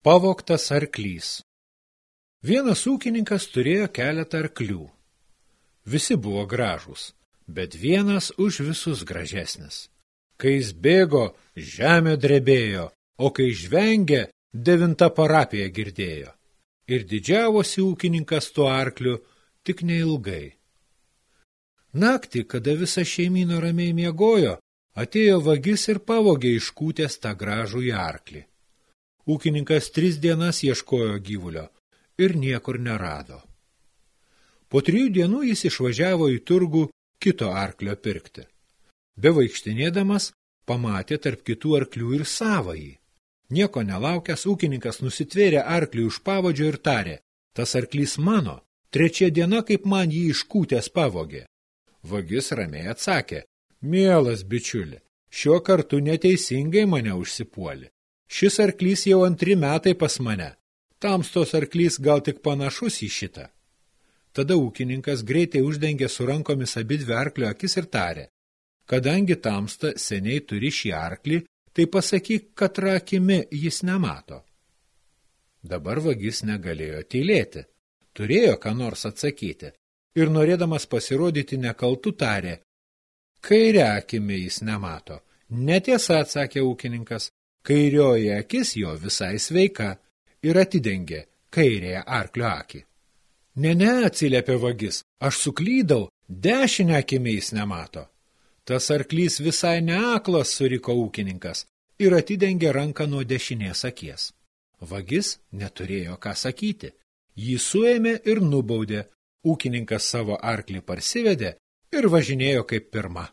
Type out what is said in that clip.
Pavoktas arklys. Vienas ūkininkas turėjo keletą arklių. Visi buvo gražūs, bet vienas už visus gražesnis. Kai jis bėgo, žemė drebėjo, o kai žvengė, devinta parapija girdėjo. Ir didžiavosi ūkininkas tuo arkliu tik neilgai. Naktį, kada visa šeimyno ramiai miegojo, atėjo vagis ir pavogė iškūtęs tą gražų į arklį. Ūkininkas tris dienas ieškojo gyvulio ir niekur nerado. Po trijų dienų jis išvažiavo į turgų kito arklio pirkti. Be vaikštinėdamas pamatė tarp kitų arklių ir savąjį. Nieko nelaukęs, ūkininkas nusitvėrė arklį už pavadžio ir tarė, tas arklys mano, trečia diena, kaip man jį iškūtęs pavogė. Vagis ramiai atsakė, mielas bičiuli, šiuo kartu neteisingai mane užsipuoli. Šis arklys jau antri metai pas mane. Tamstos arklys gal tik panašus į šitą. Tada ūkininkas greitai uždengė su rankomis abidvi arklio akis ir tarė. Kadangi tamsta seniai turi šį arklį, tai pasakyk, kad rakimi jis nemato. Dabar vagis negalėjo tylėti. Turėjo ką nors atsakyti. Ir norėdamas pasirodyti nekaltų tarė. Kairę akimi jis nemato. Netiesa, atsakė ūkininkas. Kairioji akis jo visai sveika ir atidengė kairėje arklio akį. Ne, ne, atsiliepė vagis, aš suklydau, dešinę akimi jis nemato. Tas arklys visai neaklas, suriko ūkininkas ir atidengė ranką nuo dešinės akies. Vagis neturėjo ką sakyti. Jį suėmė ir nubaudė. Ūkininkas savo arklį parsivedė ir važinėjo kaip pirma.